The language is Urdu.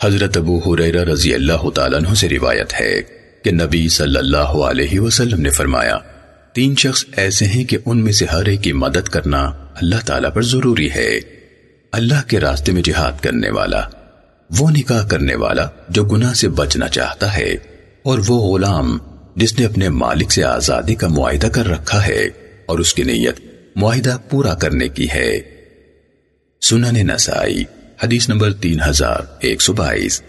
حضرت ابو حریرہ رضی اللہ تعالیٰ عنہ سے روایت ہے کہ نبی صلی اللہ علیہ وسلم نے فرمایا، تین شخص ایسے ہیں کہ ان میں سے ہر ایک کی مدد کرنا اللہ تعالیٰ پر ضروری ہے۔ اللہ کے راستے میں جہاد کرنے والا، وہ نکاح کرنے والا جو گناہ سے بچنا چاہتا ہے، اور وہ غلام جس نے اپنے مالک سے آزادی کا معاہدہ کر رکھا ہے اور اس کی نیت معاہدہ پورا کرنے کی ہے۔ سنن نسائی حدیث نمبر تین ہزار ایک سو بائیس۔